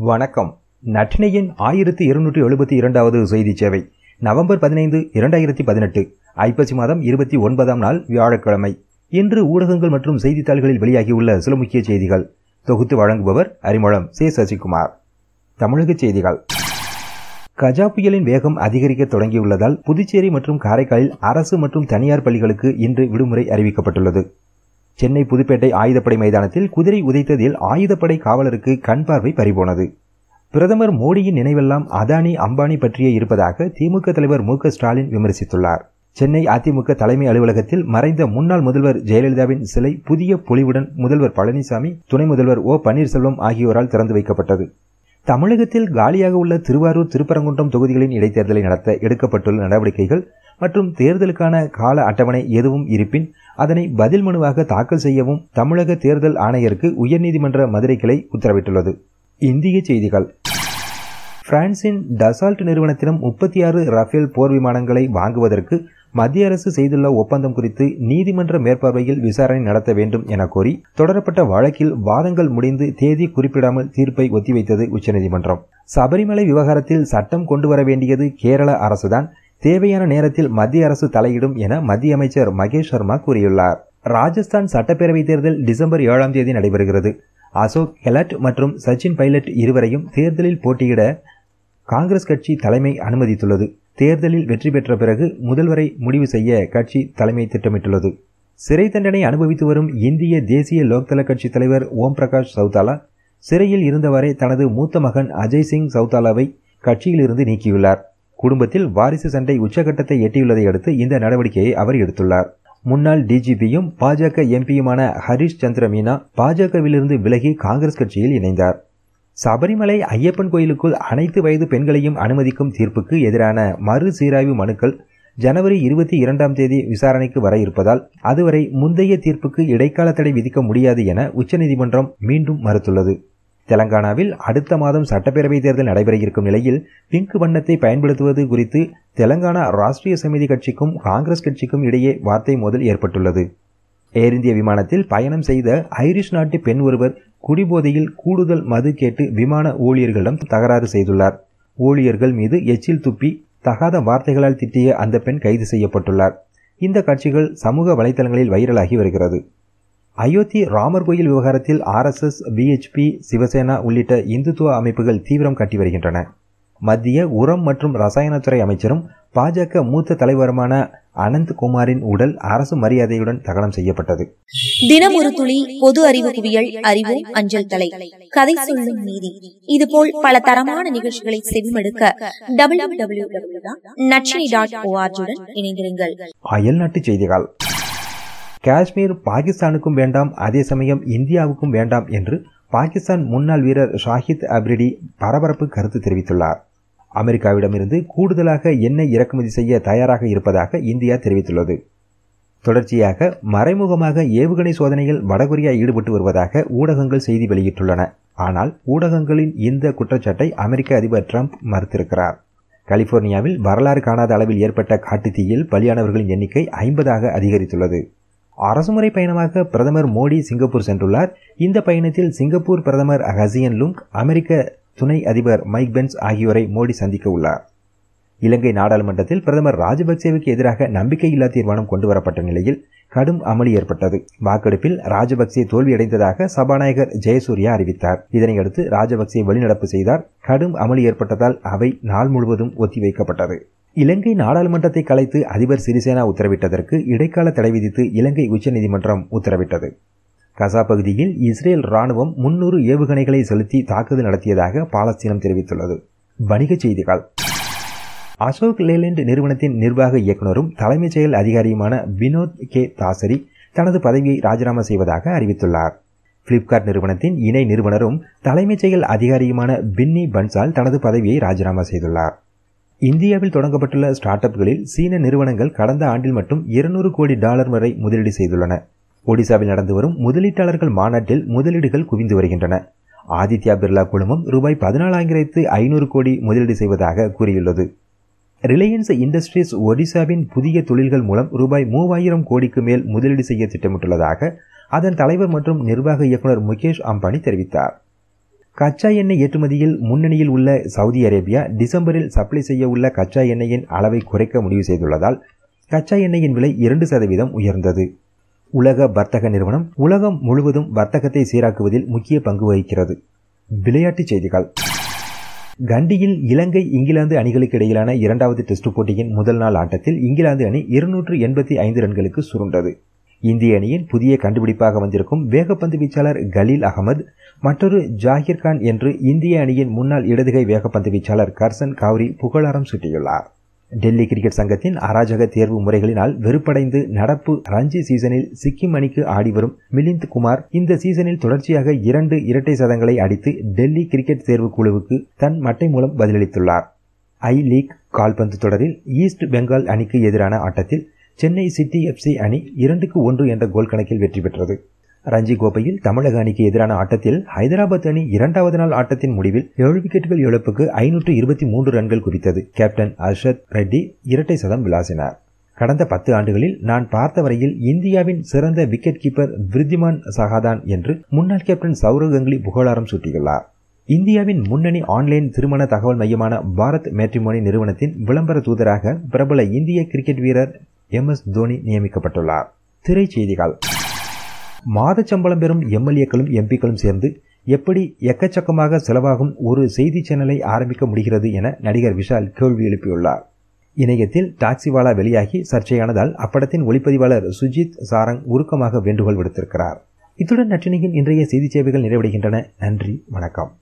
வணக்கம். நட்டினையின் ஆயிரத்தி இருநூற்றி எழுபத்தி இரண்டாவது செய்தி சேவை நவம்பர் பதினைந்து இரண்டாயிரத்தி பதினெட்டு ஐப்பசி மாதம் இருபத்தி ஒன்பதாம் நாள் வியாழக்கிழமை. இன்று ஊடகங்கள் மற்றும் செய்தித்தாள்களில் வெளியாகியுள்ள சில முக்கிய செய்திகள். தொகுத்து வழங்குபவர் அறிமுகம் சே. சசிகுமார். தமிழக செய்திகள். கஜா புயலின் வேகம் அதிகரிக்க தொடங்கியுள்ளதால் புதுச்சேரி மற்றும் காரைக்காலில் அரசு மற்றும் தனியார் பள்ளிகளுக்கு இன்று விடுமுறை அறிவிக்கப்பட்டுள்ளது. சென்னை புதுப்பேட்டை ஆயுதப்படை மைதானத்தில் குதிரை உதைத்ததில் ஆயுதப்படை காவலருக்கு கண் பார்வை பறிபோனது. பிரதமர் மோடியின் நினைவெல்லாம் அதானி அம்பானி பற்றியே இருப்பதாக திமுக தலைவர் மு ஸ்டாலின் விமர்சித்துள்ளார். சென்னை அதிமுக தலைமை அலுவலகத்தில் மறைந்த முன்னாள் முதல்வர் ஜெயலலிதாவின் சிலை புதிய பொலிவுடன் முதல்வர் பழனிசாமி துணை முதல்வர் ஓ பன்னீர்செல்வம் ஆகியோரால் திறந்து வைக்கப்பட்டது. தமிழகத்தில் காலியாக உள்ள திருவாரூர் திருப்பரங்குன்றம் தொகுதிகளின் இடைத்தேர்தலை நடத்த எடுக்கப்பட்டுள்ள நடவடிக்கைகள் மற்றும் தேர்தலுக்கான கால அட்டவணை எதுவும் இருப்பின் அதனை பதில் மனுவாக தாக்கல் செய்யவும் தமிழக தேர்தல் ஆணையருக்கு உயர்நீதிமன்ற மதுரை கிளை உத்தரவிட்டுள்ளது. இந்திய செய்திகள். பிரான்சின் டசால்ட் நிறுவனத்திடம் முப்பத்தி ஆறு ரஃபேல் போர் விமானங்களை வாங்குவதற்கு மத்திய அரசு செய்துள்ள ஒப்பந்தம் குறித்து நீதிமன்ற மேற்பார்வையில் விசாரணை நடத்த வேண்டும் என கோரி தொடரப்பட்ட வழக்கில் வாதங்கள் முடிந்து தேதி குறிப்பிடாமல் தீர்ப்பை ஒத்திவைத்தது உச்சநீதிமன்றம். சபரிமலை விவகாரத்தில் சட்டம் கொண்டு வர வேண்டியது கேரள அரசுதான். தேவையான நேரத்தில் மத்திய அரசு தலையிடும் என மத்திய அமைச்சர் மகேஷ் சர்மா கூறியுள்ளார். ராஜஸ்தான் சட்டப்பேரவை தேர்தல் டிசம்பர் ஏழாம் தேதி நடைபெறுகிறது. அசோக் கெலட் மற்றும் சச்சின் பைலட் இருவரையும் தேர்தலில் போட்டியிட காங்கிரஸ் கட்சி தலைமை அனுமதித்துள்ளது. தேர்தலில் வெற்றி பெற்ற பிறகு முதல்வரை முடிவு செய்ய கட்சி தலைமை திட்டமிட்டுள்ளது. சிறை தண்டனை அனுபவித்து வரும் இந்திய தேசிய லோக்தள கட்சி தலைவர் ஓம் பிரகாஷ் சவுதாலா சிறையில் இருந்தவரை தனது மூத்த மகன் அஜய் சிங் சவுதாலாவை கட்சியிலிருந்து நீக்கியுள்ளார். குடும்பத்தில் வாரிசு சண்டை உச்சகட்டத்தை எட்டியுள்ளதை அடுத்து இந்த நடவடிக்கையை அவர் எடுத்துள்ளார். முன்னாள் டிஜிபியும் பாஜக எம்பியுமான ஹரிஷ் சந்திர மீனா பாஜகவிலிருந்து விலகி காங்கிரஸ் கட்சியில் இணைந்தார். சபரிமலை ஐயப்பன் கோயிலுக்குள் அனைத்து வயது பெண்களையும் அனுமதிக்கும் தீர்ப்புக்கு எதிரான மறு சீராய்வு மனுக்கள் ஜனவரி இருபத்தி இரண்டாம் தேதி விசாரணைக்கு வர இருப்பதால் அதுவரை முந்தைய தீர்ப்புக்கு இடைக்கால தடை விதிக்க முடியாது என உச்சநீதிமன்றம் மீண்டும் மறுத்துள்ளது. தெலங்கானாவில் அடுத்த மாதம் சட்டப்பேரவைத் தேர்தல் நடைபெற இருக்கும் நிலையில் பிங்க் வண்ணத்தை பயன்படுத்துவது குறித்து தெலங்கானா ராஷ்டிரிய சமிதி கட்சிக்கும் காங்கிரஸ் கட்சிக்கும் இடையே வார்த்தை மோதல் ஏற்பட்டுள்ளது. ஏர் இந்திய விமானத்தில் பயணம் செய்த ஐரிஷ் நாட்டு பெண் ஒருவர் குடிபோதையில் கூடுதல் மது கேட்டு விமான ஊழியர்களிடம் தகராறு செய்துள்ளார். ஊழியர்கள் மீது எச்சில் துப்பி தகாத வார்த்தைகளால் திட்டிய அந்த பெண் கைது செய்யப்பட்டுள்ளார். இந்த காட்சிகள் சமூக வலைதளங்களில் வைரலாகி வருகிறது. அயோத்தி ராமர் கோயில் விவகாரத்தில் ஆர்எஸ்எஸ் பிஹெச்பி சிவசேனா உள்ளிட்ட இந்துத்துவ அமைப்புகள் தீவிரம் காட்டி வருகின்றன. மத்திய உரம் மற்றும் ரசாயனத்துறை அமைச்சரும் பாஜக மூத்த தலைவருமான அனந்த் குமாரின் உடல் அரசு மரியாதையுடன் தகனம் செய்யப்பட்டது. தினம் ஒரு துளி பொது அறிவு குவியல் அறிவு அஞ்சல் தலை. கதை சொல்லும் நீதி. இதுபோல் பல தரமான நிகழ்ச்சிகளை செவிமடுக்க டபிள்யூ டபிள்யூ டபிள்யூ டாட் ஓஆர்ஜியுடன் இணைந்திருங்கள். அயல்நாட்டு செய்திகள். காஷ்மீர் பாகிஸ்தானுக்கும் வேண்டாம் அதே சமயம் இந்தியாவுக்கும் வேண்டாம் என்று பாகிஸ்தான் முன்னாள் வீரர் ஷாஹித் அப்ரிடி பரபரப்பு கருத்து தெரிவித்துள்ளார். அமெரிக்காவிடமிருந்து கூடுதலாக எண்ணெய் இறக்குமதி செய்ய தயாராக இருப்பதாக இந்தியா தெரிவித்துள்ளது. தொடர்ச்சியாக மறைமுகமாக ஏவுகணை சோதனையில் வடகொரியா ஈடுபட்டு வருவதாக ஊடகங்கள் செய்தி வெளியிட்டுள்ளன. ஆனால் ஊடகங்களின் இந்த குற்றச்சாட்டை அமெரிக்க அதிபர் டிரம்ப் மறுத்திருக்கிறார். கலிபோர்னியாவில் வரலாறு காணாத அளவில் ஏற்பட்ட காட்டுத்தீயில் பலியானவர்களின் எண்ணிக்கை ஐம்பதாக அதிகரித்துள்ளது. அரசுமுறை பயணமாக பிரதமர் மோடி சிங்கப்பூர் சென்றுள்ளார். இந்த பயணத்தில் சிங்கப்பூர் பிரதமர் ஹசியன் லுங் அமெரிக்க துணை அதிபர் மைக் பென்ஸ் ஆகியோரை மோடி சந்திக்க உள்ளார். இலங்கை நாடாளுமன்றத்தில் பிரதமர் ராஜபக்சேவுக்கு எதிராக நம்பிக்கையில்லா தீர்மானம் கொண்டுவரப்பட்ட நிலையில் கடும் அமளி ஏற்பட்டது. வாக்கெடுப்பில் ராஜபக்சே தோல்வியடைந்ததாக சபாநாயகர் ஜெயசூர்யா அறிவித்தார். இதனையடுத்து ராஜபக்சே வெளிநடப்பு செய்தார். கடும் அமளி ஏற்பட்டதால் அவை நாள் முழுவதும் ஒத்திவைக்கப்பட்டது. இலங்கை நாடாளுமன்றத்தை கலைத்து அதிபர் சிறிசேனா உத்தரவிட்டதற்கு இடைக்கால தடை விதித்து இலங்கை உச்சநீதிமன்றம் உத்தரவிட்டது. கசா பகுதியில் இஸ்ரேல் ராணுவம் முன்னூறு ஏவுகணைகளை செலுத்தி தாக்குதல் நடத்தியதாக பாலஸ்தீனம் தெரிவித்துள்ளது. வணிகச் செய்திகள். அசோக் லேலண்ட் நிறுவனத்தின் நிர்வாக இயக்குநரும் தலைமைச் செயல் அதிகாரியுமான வினோத் கே. தாசரி தனது பதவியை ராஜினாமா செய்வதாக அறிவித்துள்ளார். பிளிப்கார்ட் நிறுவனத்தின் இணை நிறுவனரும் தலைமைச் செயல் அதிகாரியுமான பின்னி பன்சால் தனது பதவியை ராஜினாமா செய்துள்ளார். இந்தியாவில் தொடங்கப்பட்டுள்ள ஸ்டார்ட் அப்களில் சீன நிறுவனங்கள் கடந்த ஆண்டில் மட்டும் இருநூறு கோடி டாலர் வரை முதலீடு செய்துள்ளன. ஒடிசாவில் நடந்து வரும் முதலீட்டாளர்கள் மாநாட்டில் முதலீடுகள் குவிந்து வருகின்றன. ஆதித்யா பிர்லா குழுமம் ரூபாய் பதினாலாயிரத்து ஐநூறு கோடி முதலீடு செய்வதாக கூறியுள்ளது. ரிலையன்ஸ் இண்டஸ்ட்ரீஸ் ஒடிசாவின் புதிய தொழில்கள் மூலம் ரூபாய் மூவாயிரம் கோடிக்கு மேல் முதலீடு செய்ய திட்டமிட்டுள்ளதாக அதன் தலைவர் மற்றும் நிர்வாக இயக்குநர் முகேஷ் அம்பானி தெரிவித்தார். கச்சா எண்ணெய் ஏற்றுமதியில் முன்னணியில் உள்ள சவுதி அரேபியா டிசம்பரில் சப்ளை செய்ய உள்ள கச்சா எண்ணெயின் அளவை குறைக்க முடிவு செய்துள்ளதால் கச்சா எண்ணெயின் விலை இரண்டு சதவீதம் உயர்ந்தது. உலக வர்த்தக நிறுவனம் உலகம் முழுவதும் வர்த்தகத்தை சீராக்குவதில் முக்கிய பங்கு வகிக்கிறது. விளையாட்டுச் செய்திகள். கண்டியில் இலங்கை இங்கிலாந்து அணிகளுக்கு இடையிலான இரண்டாவது டெஸ்ட் போட்டியின் முதல் நாள் ஆட்டத்தில் இங்கிலாந்து அணி இருநூற்று எண்பத்தி ஐந்து ரன்களுக்கு சுருண்டது. இந்திய அணியின் புதிய கண்டுபிடிப்பாக வந்திருக்கும் வேகப்பந்து வீச்சாளர் கலீல் அகமது மற்றொரு ஜாகிர் கான் என்று இந்திய அணியின் முன்னாள் இடதுகை வேகப்பந்து வீச்சாளர் கர்சன் கவுரி புகழாரம் சுட்டியுள்ளார். டெல்லி கிரிக்கெட் சங்கத்தின் அராஜக தேர்வு முறைகளினால் வெறுப்படைந்து நடப்பு ரஞ்சி சீசனில் சிக்கிம் அணிக்கு ஆடிவரும் மிலிந்த் குமார் இந்த சீசனில் தொடர்ச்சியாக இரண்டு இரட்டை சதங்களை அடித்து டெல்லி கிரிக்கெட் தேர்வு குழுவுக்கு தன் மட்டை மூலம் பதிலளித்துள்ளார். ஐ லீக் கால்பந்து தொடரில் ஈஸ்ட் பெங்கால் அணிக்கு எதிரான ஆட்டத்தில் சென்னை சிட்டி எஃப்சி அணி இரண்டுக்கு ஒன்று என்ற கோல் கணக்கில் வெற்றி பெற்றது. ரஞ்சி கோப்பையில் தமிழக அணிக்கு எதிரான ஆட்டத்தில் ஹைதராபாத் அணி இரண்டாவது நாள் ஆட்டத்தின் முடிவில் ஏழு விக்கெட்டுகள் இழப்புக்கு ஐநூற்று இருபத்தி மூன்று ரன்கள் குறித்தது கேப்டன் அர்ஷத் ரெட்டி இரட்டை சதம் விளாசினார். கடந்த பத்து ஆண்டுகளில் நான் பார்த்த வரையில் இந்தியாவின் சிறந்த விக்கெட் கீப்பர் விருத்திமான் சகாதான் என்று முன்னாள் கேப்டன் சௌரவ் கங்குலி புகழாரம் சூட்டியுள்ளார். இந்தியாவின் முன்னணி ஆன்லைன் திருமண தகவல் மையமான பாரத் மேட்ரிமோனி நிறுவனத்தின் விளம்பர தூதராக பிரபல இந்திய கிரிக்கெட் வீரர் எம் எஸ் தோனி நியமிக்கப்பட்டுள்ளார். திரைச்செய்திகள் மாத சம்பளம் பெறும் எம்எல்ஏக்களும் எம்பிக்களும் சேர்ந்து எப்படி எக்கச்சக்கமாக செலவாகும் ஒரு செய்தி சேனலை ஆரம்பிக்க முடிகிறது என நடிகர் விஷால் கேள்வி எழுப்பியுள்ளார். இணையத்தில் டாக்ஸிவாலா வெளியாகி சர்ச்சையானதால் அப்படத்தின் ஒளிப்பதிவாளர் சுஜித் சாரங் உருக்கமாக வேண்டுகோள் விடுத்திருக்கிறார். இத்துடன் நற்றினையின் இன்றைய செய்தி சேவைகள் நிறைவடைகின்றன. நன்றி வணக்கம்.